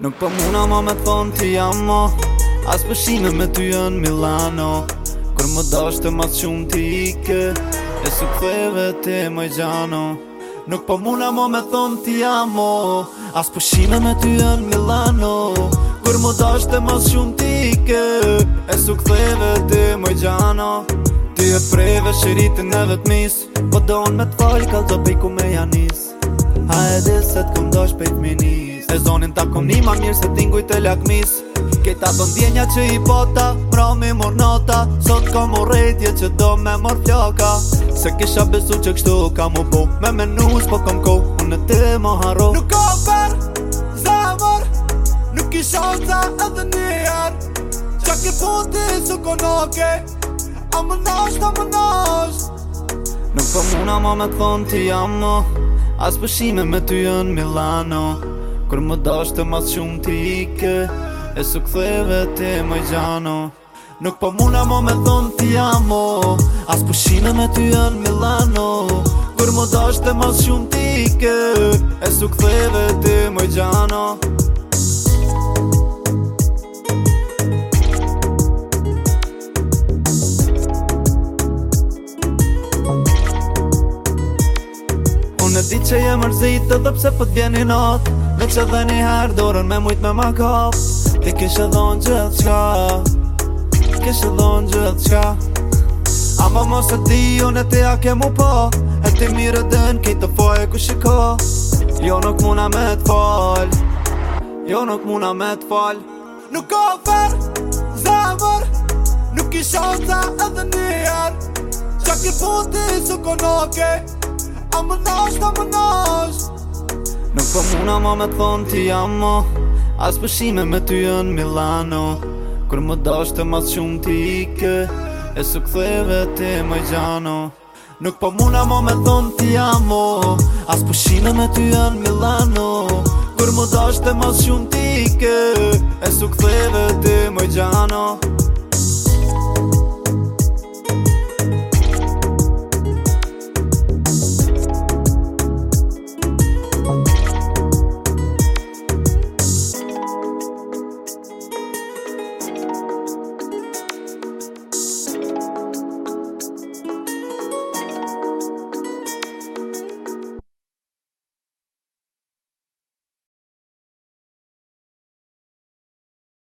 Nuk për po muna ma me thonë të jamo As për shime me ty në Milano Kër më dashtë të mas shumë të ike E su këtheve të e më gjano Nuk për po muna ma me thonë të jamo As për shime me ty në Milano Kër më dashtë të mas shumë të ike E su këtheve të e më gjano Ti e preve shëritin e vetë mis Po donë me të falj ka të bejku me janis A e disë se të këmë dashtë pejtë E zonin ta kom nima mirë se tinguj të lakmis Keta të ndjenja që i bota Pra mi mor nota Sot ka mor rejtje që do me mor floka Se kisha besu që kështu ka mu po Me menu s'po kom ko Unë të më haro Nuk ka per, Zemër Nuk kisha za edhe njerë Qa ke puti su konoke A më nash, a më nash Nuk pa po muna ma me thonë ti jam As pëshime me ty në Milano Kër më dash të mas shumë t'ike E su këtheve te më gjano Nuk po muna mo me thonë ti amo As pëshime me t'i janë Milano Kër më dash të mas shumë t'ike E su këtheve te më gjano Si që jë mërzit të dhe pse pët po vjen i not Me që dhe një herë dorën me mujt me ma kap Ti kishë dhonë gjithë qka Ti Kishë dhonë gjithë qka Amba mos e ti, unë e ti a ke mu pa E ti mirë dënë, kejtë të foje ku shiko Jo nuk muna me të falë Jo nuk muna me të falë Nuk ka ofer, zemër Nuk i shonë edhe njerë Qa ki puti, su konoke okay. A më nash, a më nash Nuk po muna ma me thonë ti amo As pëshime me ty e në Milano Kër më dash të mas shumë ti ike E su këtheve ti më i gjano Nuk po muna ma me thonë ti amo As pëshime me ty e në Milano Kër më dash të mas shumë ti ike E su këtheve ti më i gjano